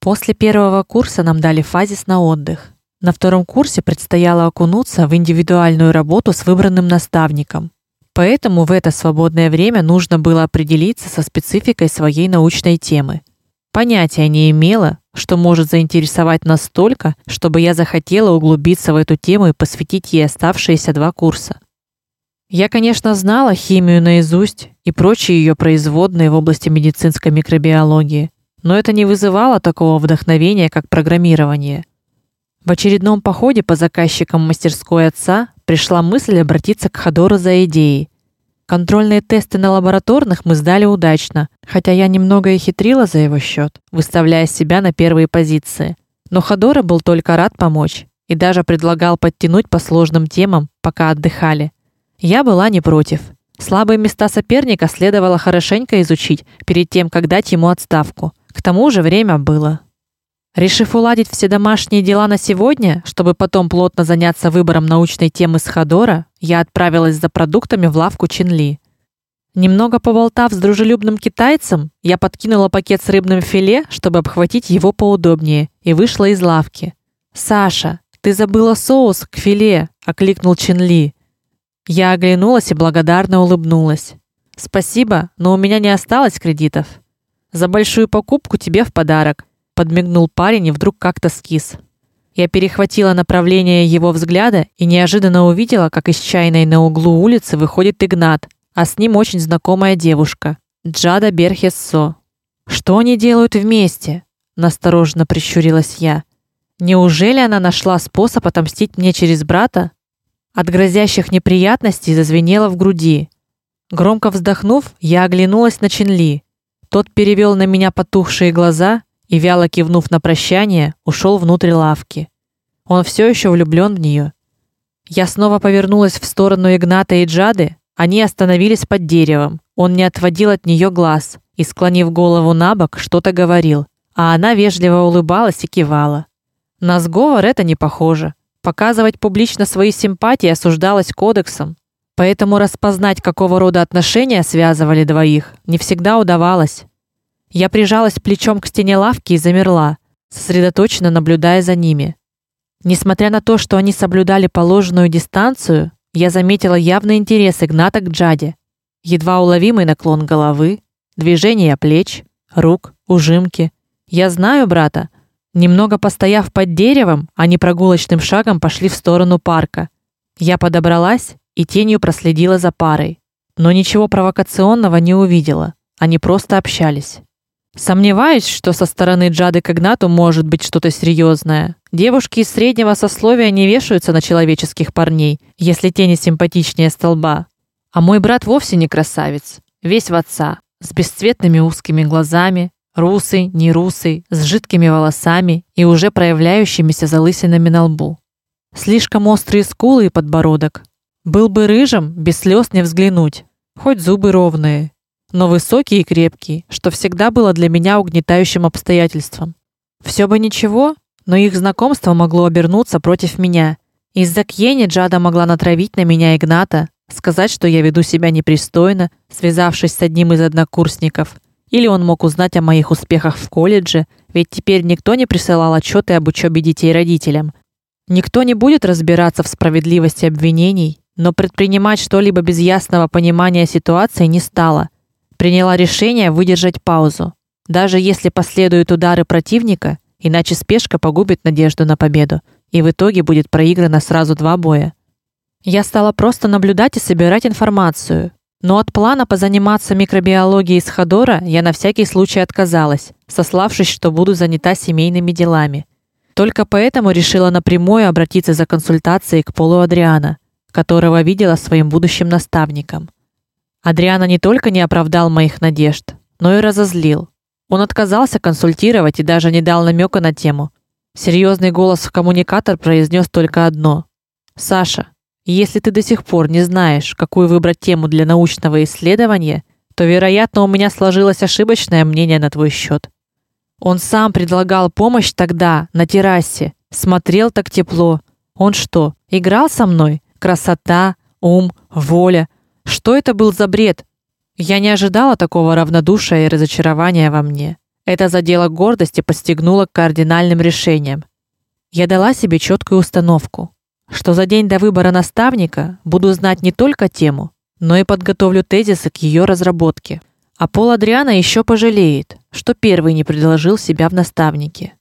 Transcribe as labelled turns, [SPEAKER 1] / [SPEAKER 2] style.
[SPEAKER 1] После первого курса нам дали фазис на отдых. На втором курсе предстояло окунуться в индивидуальную работу с выбранным наставником. Поэтому в это свободное время нужно было определиться со спецификой своей научной темы. Понятия не имела, что может заинтересовать настолько, чтобы я захотела углубиться в эту тему и посвятить ей оставшиеся два курса. Я, конечно, знала химию наизусть и прочие ее производные в области медицинской микробиологии, но это не вызывало такого вдохновения, как программирование. В очередном походе по заказчикам мастерской отца пришла мысль обратиться к Ходору за идеей. Контрольные тесты на лабораторных мы сдали удачно, хотя я немного и хитрила за его счет, выставляя себя на первые позиции. Но Ходора был только рад помочь и даже предлагал подтянуть по сложным темам, пока отдыхали. Я была не против. Слабые места соперника следовало хорошенько изучить перед тем, как дать ему отставку. К тому же время было. Решив уладить все домашние дела на сегодня, чтобы потом плотно заняться выбором научной темы с Ходора, я отправилась за продуктами в лавку Чинли. Немного поболтав с дружелюбным китайцем, я подкинула пакет с рыбным филе, чтобы обхватить его поудобнее, и вышла из лавки. Саша, ты забыла соус к филе, окликнул Чинли. Я оглянулась и благодарно улыбнулась. Спасибо, но у меня не осталось кредитов. За большую покупку тебе в подарок, подмигнул парень и вдруг как-то скис. Я перехватила направление его взгляда и неожиданно увидела, как из чайной на углу улицы выходит Игнат, а с ним очень знакомая девушка, Джада Берхессо. Что они делают вместе? настороженно прищурилась я. Неужели она нашла способ отомстить мне через брата? От грозящих неприятностей зазвенело в груди. Громко вздохнув, я оглянулась на Чинли. Тот перевел на меня потухшие глаза и вяло кивнув на прощание, ушел внутрь лавки. Он все еще влюблен в нее. Я снова повернулась в сторону Игната и Джады. Они остановились под деревом. Он не отводил от нее глаз и склонив голову набок, что-то говорил, а она вежливо улыбалась и кивала. На сговор это не похоже. Показывать публично свои симпатии осуждалось кодексом, поэтому распознать, какого рода отношения связывали двоих, не всегда удавалось. Я прижалась плечом к стене лавки и замерла, сосредоточенно наблюдая за ними. Несмотря на то, что они соблюдали положенную дистанцию, я заметила явный интерес Игната к Джаде. Едва уловимый наклон головы, движение плеч, рук, ужимки. Я знаю брата, Немного постояв под деревом, они прогулочным шагом пошли в сторону парка. Я подобралась и тенью проследила за парой, но ничего провокационного не увидела. Они просто общались. Сомневаюсь, что со стороны Джады к может быть что-то серьезное. Девушки из среднего сословия не вешаются на человеческих парней, если те не симпатичнее столба. А мой брат вовсе не красавец, весь в отца, с бесцветными узкими глазами, русый, не русый, с жидкими волосами и уже проявляющимися залысинами на лбу. Слишком острые скулы и подбородок. Был бы рыжим, без слез не взглянуть, хоть зубы ровные, но высокий и крепкий, что всегда было для меня угнетающим обстоятельством. Все бы ничего, но их знакомство могло обернуться против меня. Из-за Кьени Джада могла натравить на меня Игната, сказать, что я веду себя непристойно, связавшись с одним из однокурсников или он мог узнать о моих успехах в колледже, ведь теперь никто не присылал отчеты об учебе детей родителям. Никто не будет разбираться в справедливости обвинений, но предпринимать что-либо без ясного понимания ситуации не стала. Приняла решение выдержать паузу, даже если последуют удары противника, иначе спешка погубит надежду на победу, и в итоге будет проиграно сразу два боя. Я стала просто наблюдать и собирать информацию, но от плана позаниматься микробиологией с Ходора я на всякий случай отказалась, сославшись, что буду занята семейными делами. Только поэтому решила напрямую обратиться за консультацией к Полу Адриана, которого видела своим будущим наставником. Адриана не только не оправдал моих надежд, но и разозлил. Он отказался консультировать и даже не дал намека на тему. Серьезный голос в коммуникатор произнес только одно: "Саша, если ты до сих пор не знаешь, какую выбрать тему для научного исследования, то, вероятно, у меня сложилось ошибочное мнение на твой счет. Он сам предлагал помощь тогда на террасе, смотрел так тепло. Он что, играл со мной? Красота, ум, воля. Что это был за бред? Я не ожидала такого равнодушия и разочарования во мне. Это задело гордость и подстегнуло к кардинальным решениям. Я дала себе четкую установку, что за день до выбора наставника буду знать не только тему, но и подготовлю тезисы к ее разработке. А Пол Адриана еще пожалеет, что первый не предложил себя в наставнике.